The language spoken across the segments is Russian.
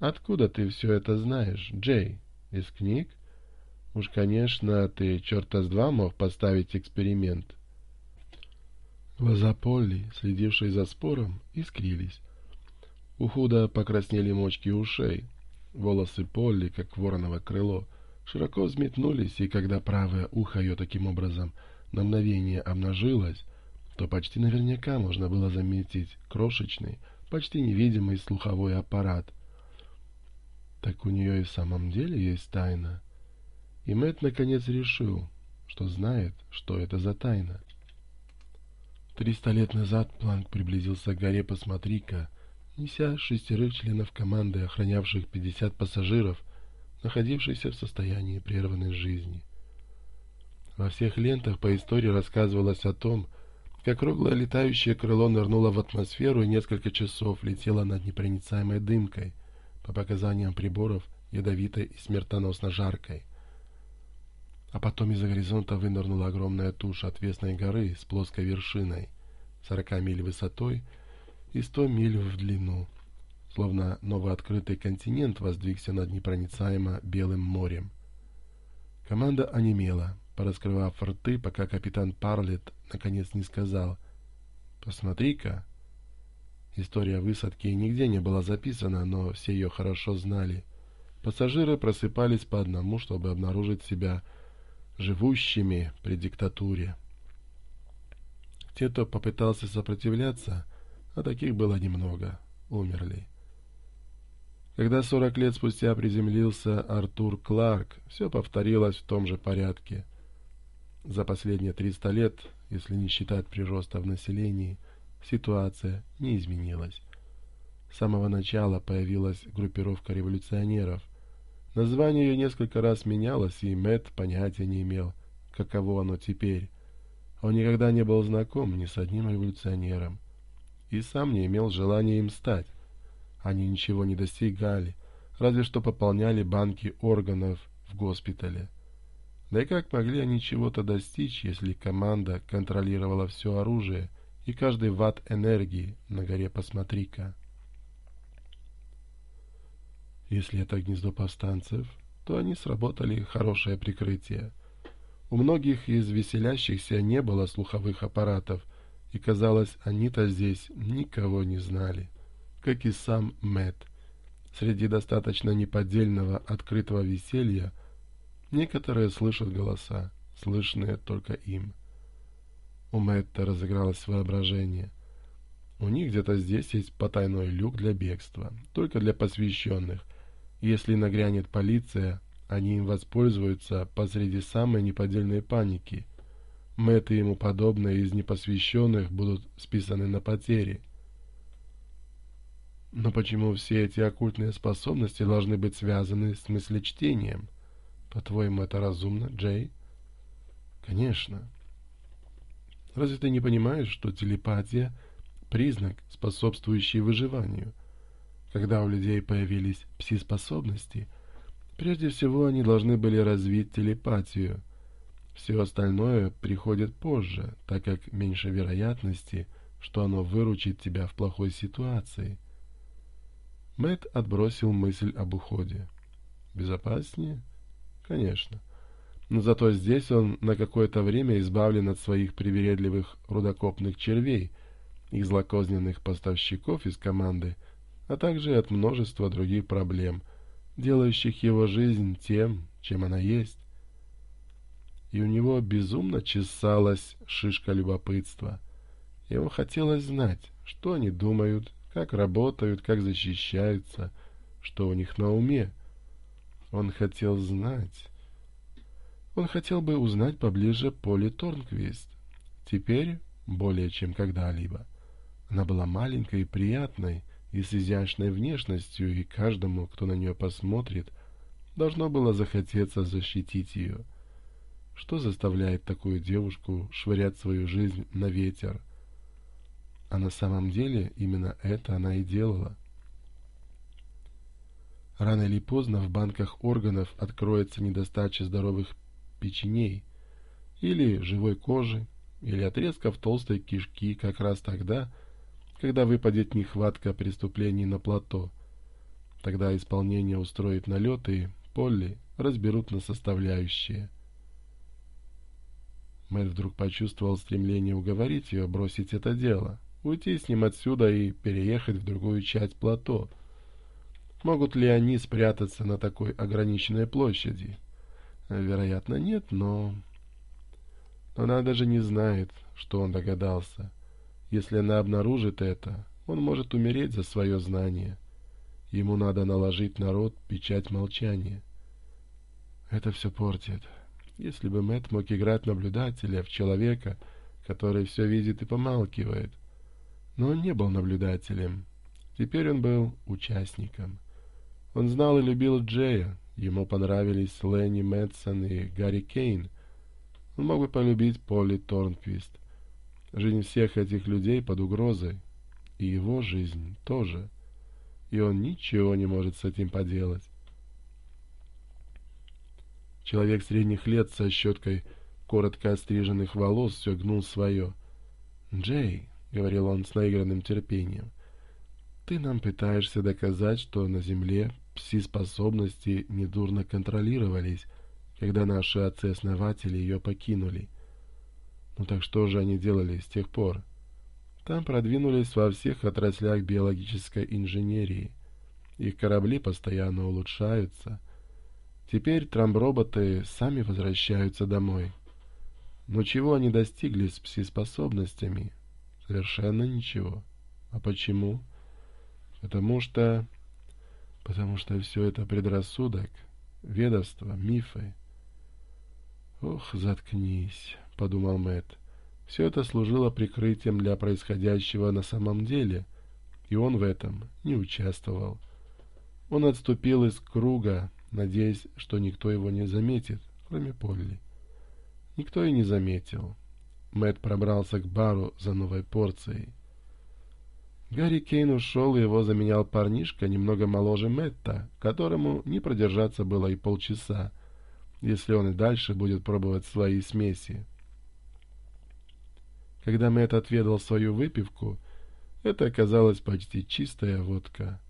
Откуда ты все это знаешь, Джей? Из книг? Уж, конечно, ты черта с два мог поставить эксперимент. Глаза Полли, следившие за спором, искрились. У Худа покраснели мочки ушей. Волосы Полли, как вороново крыло, широко взметнулись, и когда правое ухо ее таким образом на мгновение обнажилось, то почти наверняка можно было заметить крошечный, почти невидимый слуховой аппарат — так у нее и в самом деле есть тайна. И Мэтт наконец решил, что знает, что это за тайна. Триста лет назад Планк приблизился к горе «Посмотри-ка», неся шестерых членов команды, охранявших 50 пассажиров, находившихся в состоянии прерванной жизни. Во всех лентах по истории рассказывалось о том, как круглое летающее крыло нырнуло в атмосферу и несколько часов летело над непроницаемой дымкой — по показаниям приборов, ядовитой и смертоносно жаркой. А потом из-за горизонта вынырнула огромная туша, отвесной горы с плоской вершиной, 40 миль высотой и 100 миль в длину, словно новооткрытый континент воздвигся над непроницаемо белым морем. Команда онемела, пораскрывав рты, пока капитан Парлет наконец не сказал «Посмотри-ка, История высадки нигде не была записана, но все ее хорошо знали. Пассажиры просыпались по одному, чтобы обнаружить себя живущими при диктатуре. Те, кто попытался сопротивляться, а таких было немного, умерли. Когда 40 лет спустя приземлился Артур Кларк, все повторилось в том же порядке. За последние 300 лет, если не считать прироста в населении, Ситуация не изменилась. С самого начала появилась группировка революционеров. Название ее несколько раз менялось, и Мэтт понятия не имел, каково оно теперь. Он никогда не был знаком ни с одним революционером. И сам не имел желания им стать. Они ничего не достигали, разве что пополняли банки органов в госпитале. Да и как могли они чего-то достичь, если команда контролировала все оружие – и каждый ватт энергии на горе Пасматрика. Если это гнездо повстанцев, то они сработали хорошее прикрытие. У многих из веселящихся не было слуховых аппаратов, и, казалось, они-то здесь никого не знали, как и сам Мэт. Среди достаточно неподдельного открытого веселья некоторые слышат голоса, слышные только им. У Умэта разыгралось воображение. У них где-то здесь есть потайной люк для бегства, только для посвященных. Если нагрянет полиция, они им воспользуются посреди самой неподдельной паники. Мэтт и ему подобные из непосвященных будут списаны на потери. Но почему все эти оккультные способности должны быть связаны с мыслечтением? По-твоему, это разумно, Джей? Конечно. Разве ты не понимаешь, что телепатия – признак, способствующий выживанию? Когда у людей появились пси-способности, прежде всего они должны были развить телепатию. Все остальное приходит позже, так как меньше вероятности, что оно выручит тебя в плохой ситуации. Мэтт отбросил мысль об уходе. «Безопаснее?» «Конечно» но зато здесь он на какое-то время избавлен от своих привередливых рудокопных червей и злокозненных поставщиков из команды, а также от множества других проблем, делающих его жизнь тем, чем она есть. И у него безумно чесалась шишка любопытства. Ему хотелось знать, что они думают, как работают, как защищаются, что у них на уме. Он хотел знать он хотел бы узнать поближе Полли Торнквист. Теперь более чем когда-либо. Она была маленькой и приятной, и с изящной внешностью, и каждому, кто на нее посмотрит, должно было захотеться защитить ее. Что заставляет такую девушку швырять свою жизнь на ветер? А на самом деле именно это она и делала. Рано или поздно в банках органов откроется недостача здоровых печеней, или живой кожи, или отрезков толстой кишки как раз тогда, когда выпадет нехватка преступлений на плато. Тогда исполнение устроит налет и Полли разберут на составляющие. Мэр вдруг почувствовал стремление уговорить ее бросить это дело, уйти с ним отсюда и переехать в другую часть плато. Могут ли они спрятаться на такой ограниченной площади? вероятно, нет, но... Но она даже не знает, что он догадался. Если она обнаружит это, он может умереть за свое знание. Ему надо наложить народ печать молчания. Это все портит. Если бы Мэтт мог играть наблюдателя в человека, который все видит и помалкивает. Но он не был наблюдателем. Теперь он был участником. Он знал и любил Джея, Ему понравились Ленни Мэтсон и Гарри Кейн. Он мог бы полюбить Полли Торнквист. Жизнь всех этих людей под угрозой. И его жизнь тоже. И он ничего не может с этим поделать. Человек средних лет со щеткой коротко остриженных волос все гнул свое. «Джей», — говорил он с наигранным терпением, — «ты нам пытаешься доказать, что на земле все способности недурно контролировались, когда наши отцы-основатели ее покинули. Ну так что же они делали с тех пор? Там продвинулись во всех отраслях биологической инженерии. Их корабли постоянно улучшаются. Теперь трамброботы сами возвращаются домой. Но чего они достигли с пси-способностями? Совершенно ничего. А почему? Потому что потому что все это предрассудок, ведовство, мифы. «Ох, заткнись», — подумал Мэтт. Все это служило прикрытием для происходящего на самом деле, и он в этом не участвовал. Он отступил из круга, надеясь, что никто его не заметит, кроме Полли. Никто и не заметил. Мэт пробрался к бару за новой порцией. Гарри Кейн ушел, и его заменял парнишка, немного моложе Мэтта, которому не продержаться было и полчаса, если он и дальше будет пробовать свои смеси. Когда Мэтт отведал свою выпивку, это оказалось почти чистая водка.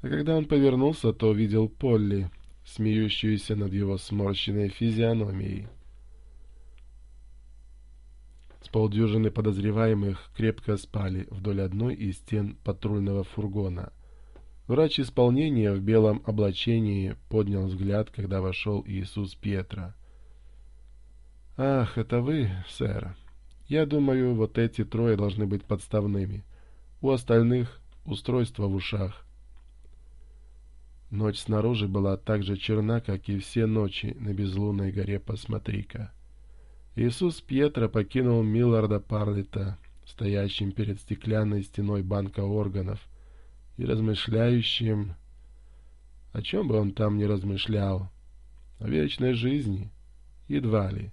А когда он повернулся, то увидел Полли, смеющуюся над его сморщенной физиономией полдюжины подозреваемых крепко спали вдоль одной из стен патрульного фургона. Врач исполнения в белом облачении поднял взгляд, когда вошел Иисус Петра. «Ах, это вы, сэр. Я думаю, вот эти трое должны быть подставными. У остальных устройство в ушах». Ночь снаружи была так же черна, как и все ночи на безлунной горе Посмотри-ка. Иисус Пьетро покинул Милларда Парлета, стоящим перед стеклянной стеной банка органов, и размышляющим, о чем бы он там не размышлял, о вечной жизни, едва ли.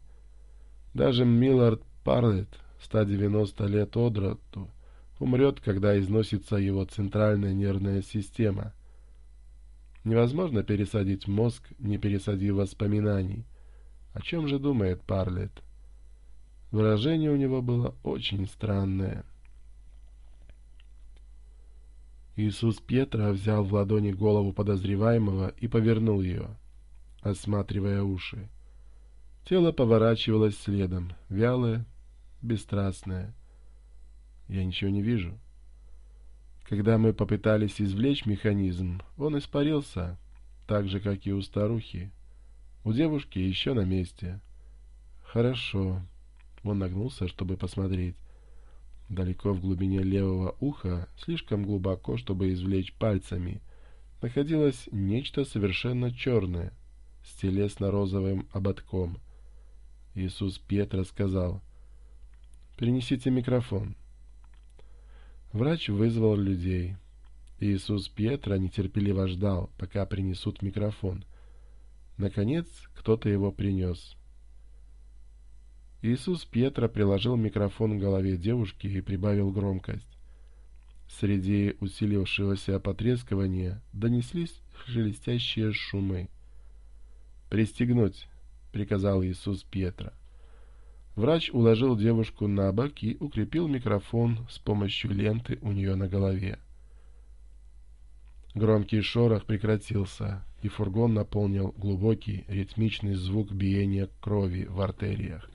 Даже Миллард Парлет, 190 лет одроту, умрет, когда износится его центральная нервная система. Невозможно пересадить мозг, не пересадив воспоминаний. О чем же думает Парлетт? Выражение у него было очень странное. Иисус Петра взял в ладони голову подозреваемого и повернул ее, осматривая уши. Тело поворачивалось следом, вялое, бесстрастное. Я ничего не вижу. Когда мы попытались извлечь механизм, он испарился, так же, как и у старухи. У девушки еще на месте. Хорошо. Он нагнулся, чтобы посмотреть. Далеко в глубине левого уха, слишком глубоко, чтобы извлечь пальцами, находилось нечто совершенно черное, с телесно-розовым ободком. Иисус Петра сказал, «Принесите микрофон». Врач вызвал людей. Иисус Петра нетерпеливо ждал, пока принесут микрофон. Наконец, кто-то его принес. Иисус Петра приложил микрофон к голове девушки и прибавил громкость. Среди усилившегося потрескивания донеслись шелестящие шумы. «Пристегнуть!» — приказал Иисус Петра. Врач уложил девушку на бок и укрепил микрофон с помощью ленты у нее на голове. Громкий шорох прекратился, и фургон наполнил глубокий ритмичный звук биения крови в артериях.